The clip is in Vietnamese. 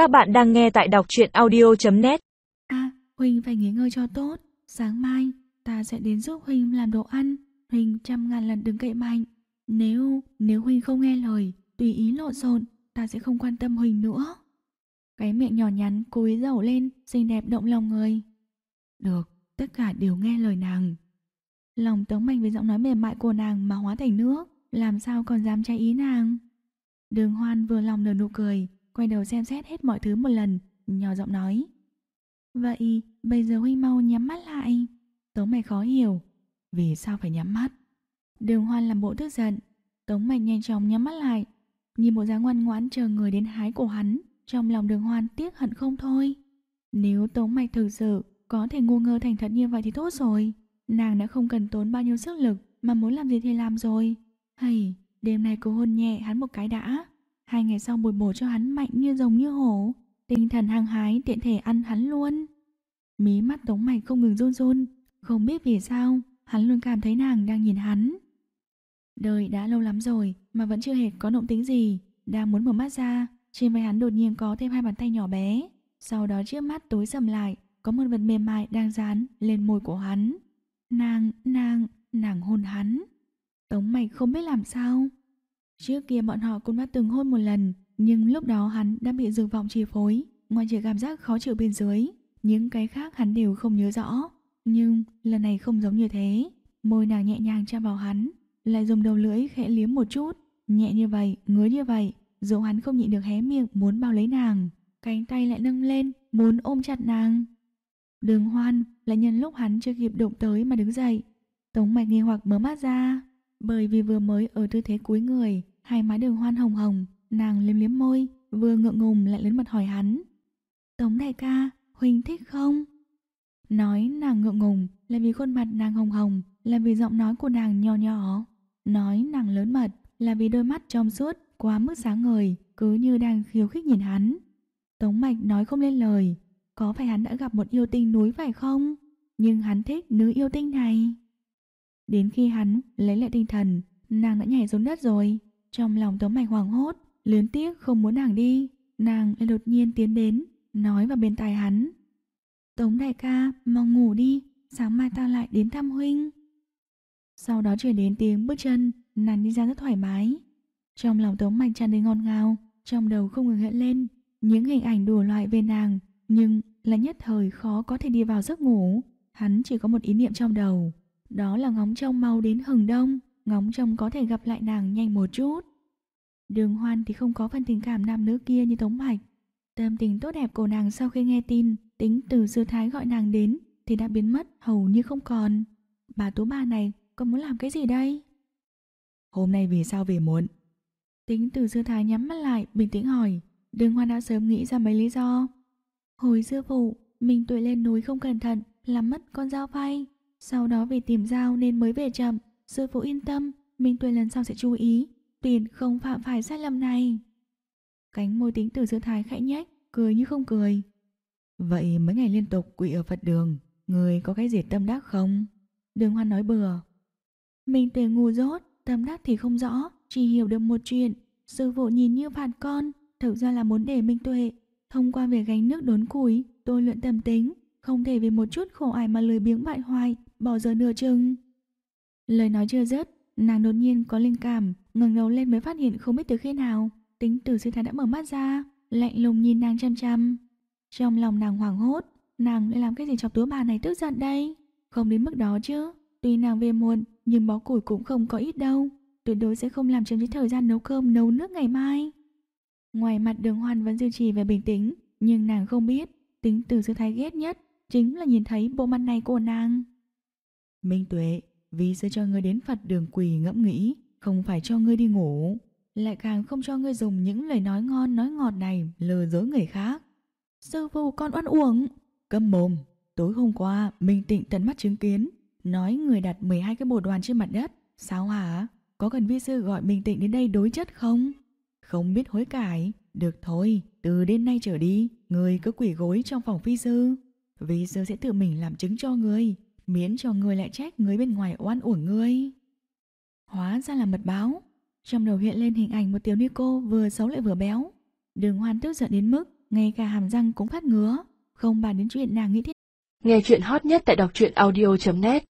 Các bạn đang nghe tại đọc truyện audio.net À, Huỳnh phải nghỉ ngơi cho tốt. Sáng mai, ta sẽ đến giúp Huỳnh làm đồ ăn. Huỳnh trăm ngàn lần đừng cậy mạnh. Nếu, nếu Huỳnh không nghe lời, tùy ý lộn xộn, ta sẽ không quan tâm Huỳnh nữa. Cái miệng nhỏ nhắn cúi dầu lên, xinh đẹp động lòng người. Được, tất cả đều nghe lời nàng. Lòng tống mạnh với giọng nói mềm mại của nàng mà hóa thành nước, làm sao còn dám trái ý nàng. Đường hoan vừa lòng nở nụ cười, quay đầu xem xét hết mọi thứ một lần, nhỏ giọng nói. Vậy, bây giờ Huynh mau nhắm mắt lại. Tống mạch khó hiểu. Vì sao phải nhắm mắt? Đường hoan làm bộ tức giận. Tống mạch nhanh chóng nhắm mắt lại. Nhìn bộ dáng ngoan ngoãn chờ người đến hái của hắn. Trong lòng đường hoan tiếc hận không thôi. Nếu Tống mạch thực sự có thể ngu ngơ thành thật như vậy thì tốt rồi. Nàng đã không cần tốn bao nhiêu sức lực mà muốn làm gì thì làm rồi. Hay, đêm nay cô hôn nhẹ hắn một cái đã. Hai ngày sau bồi bổ cho hắn mạnh như rồng như hổ. Tinh thần hăng hái tiện thể ăn hắn luôn. Mí mắt tống mạch không ngừng run run. Không biết vì sao, hắn luôn cảm thấy nàng đang nhìn hắn. Đời đã lâu lắm rồi mà vẫn chưa hề có động tính gì. Đang muốn mở mắt ra, trên vai hắn đột nhiên có thêm hai bàn tay nhỏ bé. Sau đó trước mắt tối sầm lại, có một vật mềm mại đang dán lên môi của hắn. Nàng, nàng, nàng hôn hắn. Tống mạch không biết làm sao. Trước kia bọn họ cũng đã từng hôn một lần, nhưng lúc đó hắn đã bị dược vọng chi phối, ngoài trừ cảm giác khó chịu bên dưới, những cái khác hắn đều không nhớ rõ. Nhưng lần này không giống như thế, môi nàng nhẹ nhàng chạm vào hắn, lại dùng đầu lưỡi khẽ liếm một chút, nhẹ như vậy, ngứa như vậy, dù hắn không nhịn được hé miệng muốn bao lấy nàng, cánh tay lại nâng lên, muốn ôm chặt nàng. Đường hoan lại nhân lúc hắn chưa kịp động tới mà đứng dậy. Tống mạch nghi hoặc mở mắt ra, bởi vì vừa mới ở tư thế cúi người, hai má đường hoan hồng hồng, nàng liếm liếm môi, vừa ngượng ngùng lại lớn mật hỏi hắn. Tống đại ca, huỳnh thích không? Nói nàng ngượng ngùng là vì khuôn mặt nàng hồng hồng, là vì giọng nói của nàng nhỏ nhỏ. Nói nàng lớn mật là vì đôi mắt trong suốt, quá mức sáng ngời, cứ như đang khiêu khích nhìn hắn. Tống mạch nói không lên lời, có phải hắn đã gặp một yêu tinh núi phải không? Nhưng hắn thích nữ yêu tinh này. Đến khi hắn lấy lại tinh thần, nàng đã nhảy xuống đất rồi. Trong lòng Tống Mạch hoảng hốt, luyến tiếc không muốn nàng đi. Nàng lại đột nhiên tiến đến, nói vào bên tai hắn. Tống đại ca, mau ngủ đi, sáng mai ta lại đến thăm huynh. Sau đó chuyển đến tiếng bước chân, nàng đi ra rất thoải mái. Trong lòng Tống Mạch tràn đầy ngon ngào, trong đầu không ngừng hiện lên những hình ảnh đùa loại về nàng, nhưng là nhất thời khó có thể đi vào giấc ngủ. Hắn chỉ có một ý niệm trong đầu, đó là ngóng trông mau đến hừng đông, ngóng trông có thể gặp lại nàng nhanh một chút. Đường hoan thì không có phần tình cảm nam nữ kia như Tống Mạch. Tâm tình tốt đẹp của nàng sau khi nghe tin tính từ sư thái gọi nàng đến thì đã biến mất hầu như không còn. Bà tú bà này còn muốn làm cái gì đây? Hôm nay vì sao về muộn? Tính từ sư thái nhắm mắt lại bình tĩnh hỏi. Đường hoan đã sớm nghĩ ra mấy lý do. Hồi xưa phụ, mình tuổi lên núi không cẩn thận làm mất con dao phay. Sau đó vì tìm dao nên mới về chậm. Sư phụ yên tâm, mình tuổi lần sau sẽ chú ý. Tuyển không phạm phải sai lầm này. Cánh môi tính từ giữa thái khẽ nhách, cười như không cười. Vậy mấy ngày liên tục quỵ ở Phật đường, người có cái gì tâm đắc không? Đường hoan nói bừa. Mình tuệ ngu dốt, tâm đắc thì không rõ, chỉ hiểu được một chuyện. Sư phụ nhìn như phạt con, thực ra là muốn để Minh Tuệ. Thông qua việc gánh nước đốn củi, tôi luyện tâm tính, không thể vì một chút khổ ải mà lười biếng bại hoại, bỏ giờ nửa chừng. Lời nói chưa dứt, nàng đột nhiên có linh cảm, ngẩng đầu lên mới phát hiện không biết từ khi nào, tính từ sư thái đã mở mắt ra, lạnh lùng nhìn nàng chăm chăm. Trong lòng nàng hoảng hốt, nàng lại làm cái gì chọc túa bà này tức giận đây? Không đến mức đó chứ, tuy nàng về muộn, nhưng bó củi cũng không có ít đâu, tuyệt đối sẽ không làm chậm trễ thời gian nấu cơm nấu nước ngày mai. Ngoài mặt đường hoan vẫn duy trì vẻ bình tĩnh, nhưng nàng không biết, tính từ sư thái ghét nhất chính là nhìn thấy bộ mặt này của nàng. Minh Tuệ, vì sẽ cho ngươi đến Phật đường quỳ ngẫm nghĩ, không phải cho ngươi đi ngủ, lại càng không cho ngươi dùng những lời nói ngon nói ngọt này lừa dối người khác. Sư phụ con oan uổng. Câm mồm, tối hôm qua Minh Tịnh tận mắt chứng kiến, nói người đặt 12 cái bồ đoàn trên mặt đất. Sao hả? Có cần vi sư gọi Minh Tịnh đến đây đối chất không? Không biết hối cải, được thôi, từ đêm nay trở đi, người cứ quỷ gối trong phòng phi sư vì giờ sẽ tự mình làm chứng cho người, miễn cho người lại trách người bên ngoài oan uổng ngươi. Hóa ra là mật báo. Trong đầu hiện lên hình ảnh một tiểu ni cô vừa xấu lại vừa béo. Đường hoan tức giận đến mức ngay cả hàm răng cũng phát ngứa. Không bàn đến chuyện nàng nghĩ thế Nghe chuyện hot nhất tại đọc truyện audio.net